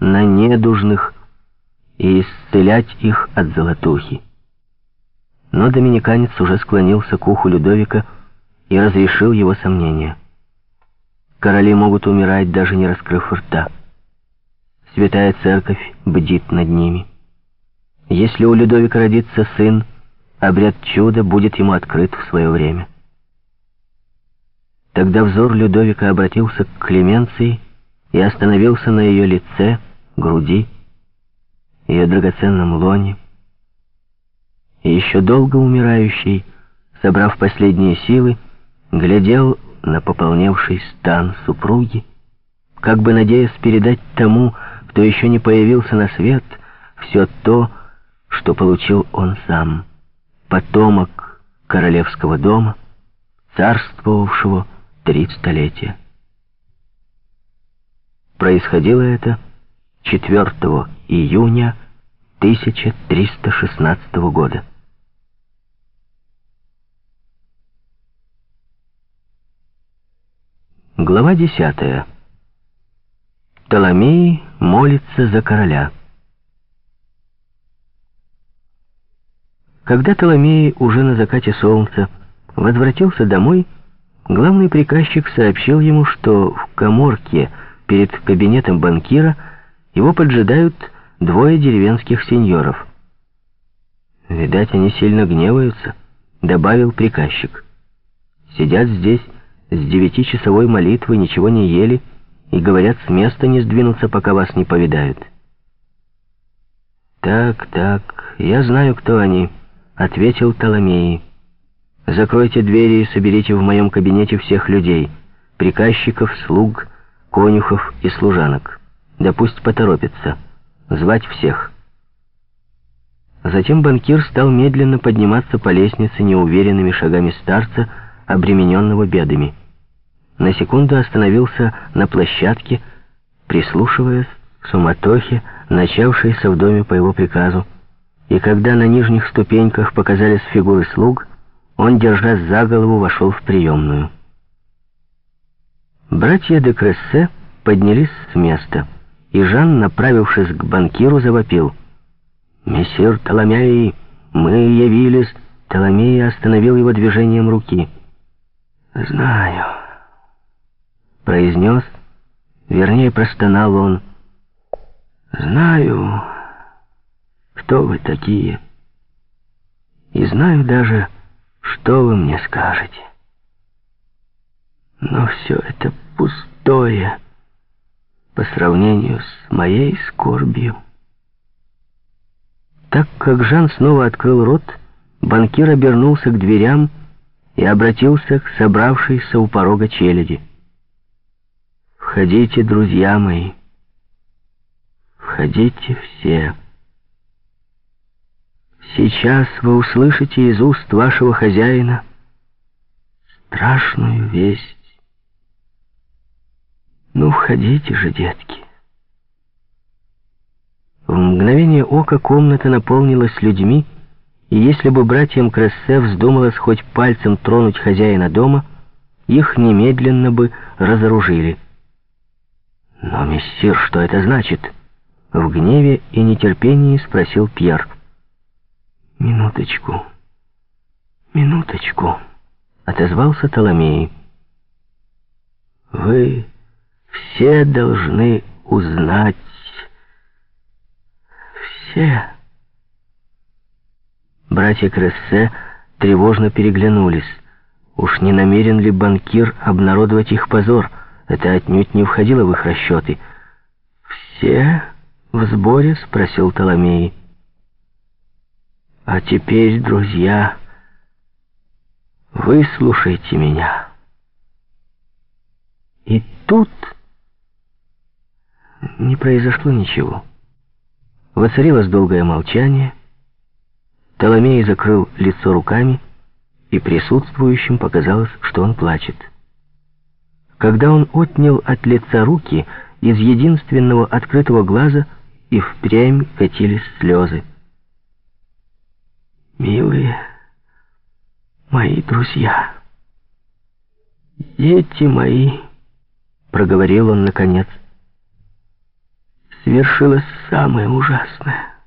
на недужных и исцелять их от золотухи. Но доминиканец уже склонился к уху Людовика и разрешил его сомнения. Короли могут умирать, даже не раскрыв рта. Святая Церковь бдит над ними. Если у Людовика родится сын, обряд чуда будет ему открыт в свое время. Тогда взор Людовика обратился к Клеменции и остановился на ее лице, груди, ее драгоценном лоне. И еще долго умирающий, собрав последние силы, глядел на пополневший стан супруги, как бы надеясь передать тому, кто еще не появился на свет, все то, что получил он сам, потомок королевского дома, царствовавшего три столетия. Происходило это 4 июня 1316 года. Глава 10. Толомей молится за короля. Когда Толомей уже на закате солнца возвратился домой, главный приказчик сообщил ему, что в коморке перед кабинетом банкира его поджидают двое деревенских сеньоров. «Видать, они сильно гневаются», — добавил приказчик. «Сидят здесь с девятичасовой молитвы, ничего не ели и говорят, с места не сдвинуться, пока вас не повидают». «Так, так, я знаю, кто они», — ответил Толомеи. «Закройте двери и соберите в моем кабинете всех людей, приказчиков, слуг, конюхов и служанок. Да пусть поторопятся. Звать всех». Затем банкир стал медленно подниматься по лестнице неуверенными шагами старца, обремененного бедами. На секунду остановился на площадке, прислушиваясь к суматохе, начавшейся в доме по его приказу, и когда на нижних ступеньках показались фигуры слуг, он, держась за голову, вошел в приемную. Братья де Крессе поднялись с места, и Жан, направившись к банкиру, завопил. «Мессир Толомей, мы явились!» Толомей остановил его движением руки. «Знаю», — произнес, вернее, простонал он. «Знаю, кто вы такие, и знаю даже, что вы мне скажете. Но все это пустое по сравнению с моей скорбью». Так как Жан снова открыл рот, банкир обернулся к дверям и обратился к собравшейся у порога челяди. «Входите, друзья мои, входите все. Сейчас вы услышите из уст вашего хозяина страшную весть. Ну, входите же, детки». В мгновение ока комната наполнилась людьми, и если бы братьям Крессе вздумалось хоть пальцем тронуть хозяина дома, их немедленно бы разоружили. «Но, мессир, что это значит?» В гневе и нетерпении спросил Пьер. «Минуточку, минуточку», — отозвался Толомей. «Вы все должны узнать, все...» Братья Крессе тревожно переглянулись. Уж не намерен ли банкир обнародовать их позор? Это отнюдь не входило в их расчеты. «Все в сборе?» — спросил Толомей. «А теперь, друзья, выслушайте меня». И тут не произошло ничего. Воцарилось долгое молчание, Толомей закрыл лицо руками, и присутствующим показалось, что он плачет. Когда он отнял от лица руки, из единственного открытого глаза и впрямь катились слезы. «Милые мои друзья, дети мои», — проговорил он наконец, — свершилось самое ужасное.